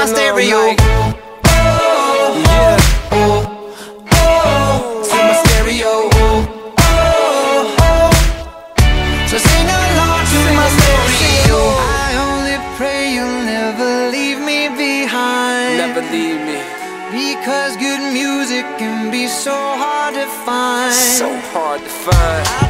My along stereo. like- Oh, Yeah. oh, oh, to my stereo. Oh, oh. So sing along to my stereo. I only pray you'll never leave me behind. Never leave me. Because good music can be so hard to find. So hard to find. I'll